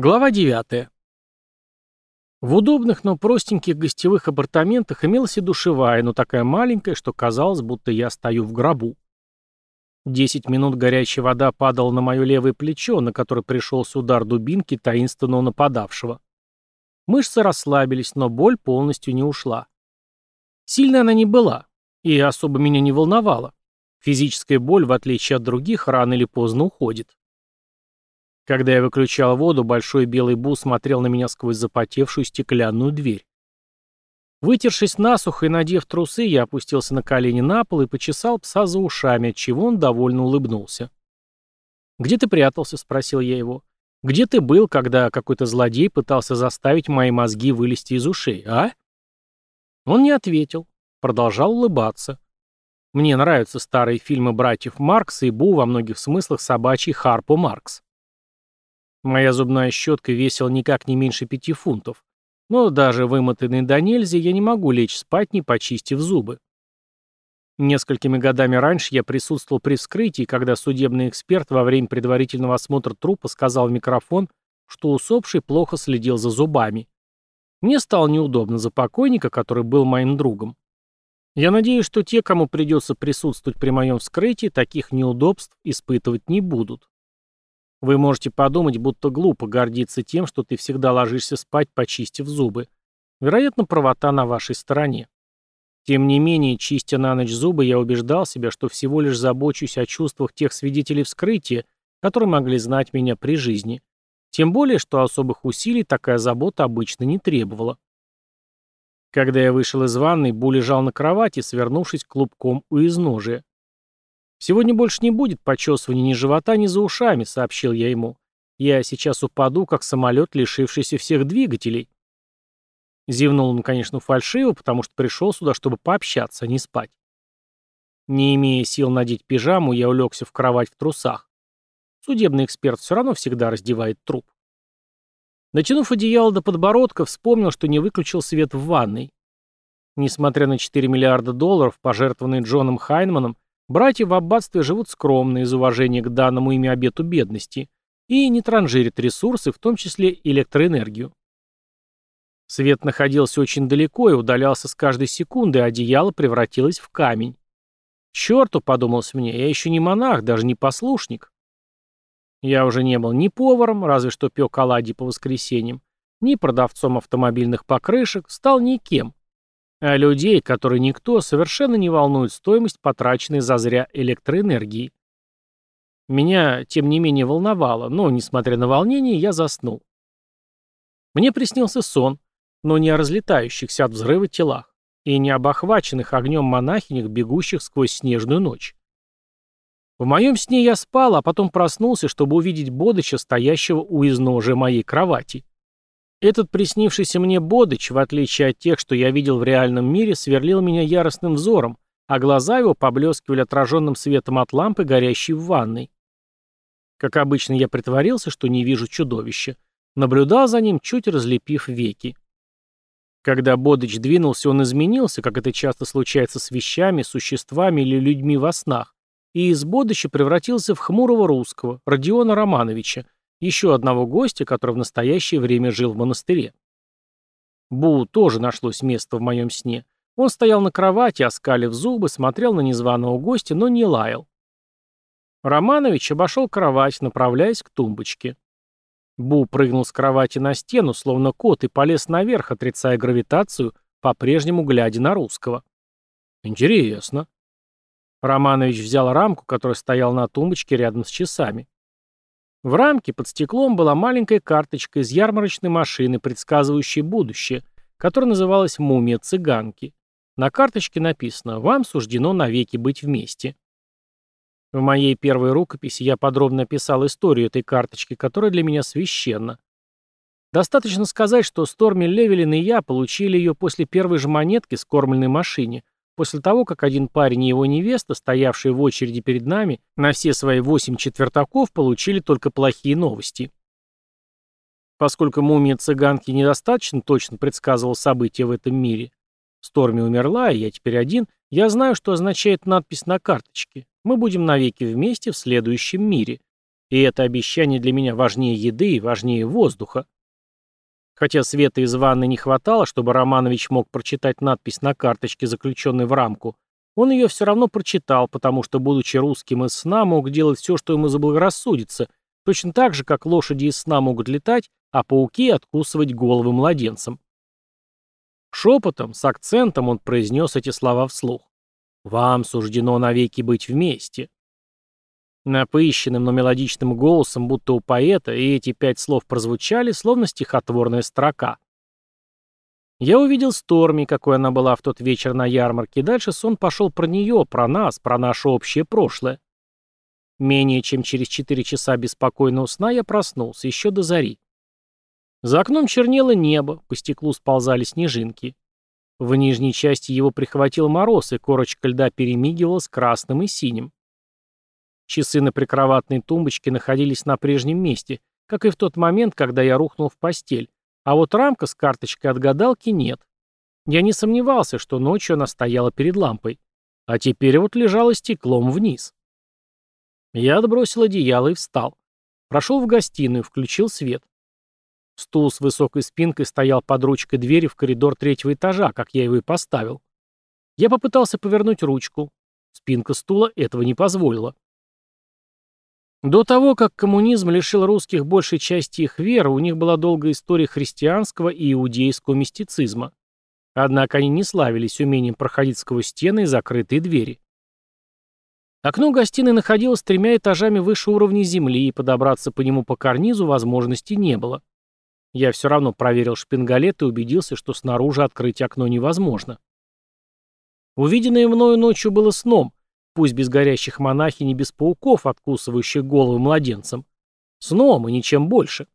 Глава 9. В удобных, но простеньких гостевых апартаментах имелась и душевая, но такая маленькая, что казалось, будто я стою в гробу. Десять минут горячая вода падала на мое левое плечо, на которое пришелся удар дубинки таинственного нападавшего. Мышцы расслабились, но боль полностью не ушла. Сильной она не была, и особо меня не волновала. Физическая боль, в отличие от других, рано или поздно уходит. Когда я выключал воду, большой белый бу смотрел на меня сквозь запотевшую стеклянную дверь. Вытершись насухо и надев трусы, я опустился на колени на пол и почесал пса за ушами, отчего он довольно улыбнулся. «Где ты прятался?» — спросил я его. «Где ты был, когда какой-то злодей пытался заставить мои мозги вылезти из ушей, а?» Он не ответил, продолжал улыбаться. Мне нравятся старые фильмы братьев Маркса и Бу во многих смыслах собачий Харпо Маркс. Моя зубная щетка весила никак не меньше пяти фунтов. Но даже вымотанный до нельзя, я не могу лечь спать, не почистив зубы. Несколькими годами раньше я присутствовал при вскрытии, когда судебный эксперт во время предварительного осмотра трупа сказал в микрофон, что усопший плохо следил за зубами. Мне стало неудобно за покойника, который был моим другом. Я надеюсь, что те, кому придется присутствовать при моем вскрытии, таких неудобств испытывать не будут. Вы можете подумать, будто глупо гордиться тем, что ты всегда ложишься спать, почистив зубы. Вероятно, правота на вашей стороне. Тем не менее, чистя на ночь зубы, я убеждал себя, что всего лишь забочусь о чувствах тех свидетелей вскрытия, которые могли знать меня при жизни. Тем более, что особых усилий такая забота обычно не требовала. Когда я вышел из ванной, Бу лежал на кровати, свернувшись клубком у изножия. «Сегодня больше не будет почесывания ни живота, ни за ушами», — сообщил я ему. «Я сейчас упаду, как самолет, лишившийся всех двигателей». Зевнул он, конечно, фальшиво, потому что пришел сюда, чтобы пообщаться, а не спать. Не имея сил надеть пижаму, я улегся в кровать в трусах. Судебный эксперт все равно всегда раздевает труп. Натянув одеяло до подбородка, вспомнил, что не выключил свет в ванной. Несмотря на 4 миллиарда долларов, пожертвованные Джоном Хайнманом, Братья в аббатстве живут скромно из уважения к данному ими обету бедности и не транжирят ресурсы, в том числе электроэнергию. Свет находился очень далеко и удалялся с каждой секунды, а одеяло превратилось в камень. «Черту», — подумалось мне, — «я еще не монах, даже не послушник». Я уже не был ни поваром, разве что пек оладьи по воскресеньям, ни продавцом автомобильных покрышек, стал никем. А людей, которые никто, совершенно не волнует стоимость потраченной зазря электроэнергии. Меня, тем не менее, волновало, но, несмотря на волнение, я заснул. Мне приснился сон, но не о разлетающихся от взрыва телах и не об охваченных огнем монахинях, бегущих сквозь снежную ночь. В моем сне я спал, а потом проснулся, чтобы увидеть Бодыча, стоящего у изножия моей кровати. Этот приснившийся мне Бодыч, в отличие от тех, что я видел в реальном мире, сверлил меня яростным взором, а глаза его поблескивали отраженным светом от лампы, горящей в ванной. Как обычно, я притворился, что не вижу чудовища. Наблюдал за ним, чуть разлепив веки. Когда Бодыч двинулся, он изменился, как это часто случается с вещами, существами или людьми во снах, и из Бодыча превратился в хмурого русского, Родиона Романовича, еще одного гостя, который в настоящее время жил в монастыре. Бу тоже нашлось место в моем сне. Он стоял на кровати, оскалив зубы, смотрел на незваного гостя, но не лаял. Романович обошел кровать, направляясь к тумбочке. Бу прыгнул с кровати на стену, словно кот, и полез наверх, отрицая гравитацию, по-прежнему глядя на русского. Интересно. Романович взял рамку, которая стояла на тумбочке рядом с часами. В рамке под стеклом была маленькая карточка из ярмарочной машины, предсказывающей будущее, которая называлась «Мумия цыганки». На карточке написано «Вам суждено навеки быть вместе». В моей первой рукописи я подробно описал историю этой карточки, которая для меня священна. Достаточно сказать, что Сторми Левелин и я получили ее после первой же монетки с кормленной машине, После того, как один парень и его невеста, стоявшие в очереди перед нами, на все свои восемь четвертаков получили только плохие новости. Поскольку мумия цыганки недостаточно точно предсказывал события в этом мире, Сторми умерла, и я теперь один, я знаю, что означает надпись на карточке. Мы будем навеки вместе в следующем мире. И это обещание для меня важнее еды и важнее воздуха. Хотя света из ванны не хватало, чтобы Романович мог прочитать надпись на карточке, заключенной в рамку, он ее все равно прочитал, потому что, будучи русским из сна, мог делать все, что ему заблагорассудится, точно так же, как лошади из сна могут летать, а пауки откусывать головы младенцам. Шепотом, с акцентом он произнес эти слова вслух. «Вам суждено навеки быть вместе». Напыщенным, но мелодичным голосом, будто у поэта, и эти пять слов прозвучали, словно стихотворная строка. Я увидел Сторми, какой она была в тот вечер на ярмарке, дальше сон пошел про нее, про нас, про наше общее прошлое. Менее чем через четыре часа беспокойного сна я проснулся, еще до зари. За окном чернело небо, по стеклу сползали снежинки. В нижней части его прихватил мороз, и корочка льда перемигивалась красным и синим. Часы на прикроватной тумбочке находились на прежнем месте, как и в тот момент, когда я рухнул в постель, а вот рамка с карточкой от гадалки нет. Я не сомневался, что ночью она стояла перед лампой. А теперь вот лежала стеклом вниз. Я отбросил одеяло и встал. Прошел в гостиную, включил свет. Стул с высокой спинкой стоял под ручкой двери в коридор третьего этажа, как я его и поставил. Я попытался повернуть ручку. Спинка стула этого не позволила. До того, как коммунизм лишил русских большей части их веры, у них была долгая история христианского и иудейского мистицизма. Однако они не славились умением проходить сквозь стены и закрытые двери. Окно гостиной находилось тремя этажами выше уровня земли, и подобраться по нему по карнизу возможности не было. Я все равно проверил шпингалет и убедился, что снаружи открыть окно невозможно. Увиденное мною ночью было сном, Пусть без горящих монахинь и без пауков, откусывающих головы младенцам. Сном и ничем больше.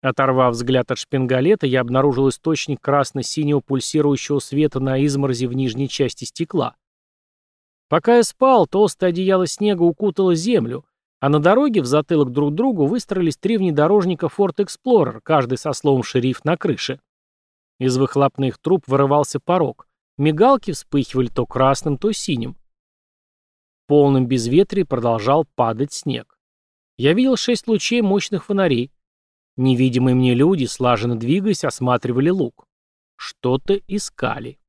Оторвав взгляд от шпингалета, я обнаружил источник красно-синего пульсирующего света на изморозе в нижней части стекла. Пока я спал, толстое одеяло снега укутало землю, а на дороге в затылок друг другу выстроились три внедорожника Ford Explorer, каждый со словом «шериф» на крыше. Из выхлопных труб вырывался порог. Мигалки вспыхивали то красным, то синим полном безветрии продолжал падать снег. Я видел шесть лучей мощных фонарей. Невидимые мне люди, слаженно двигаясь, осматривали луг. Что-то искали.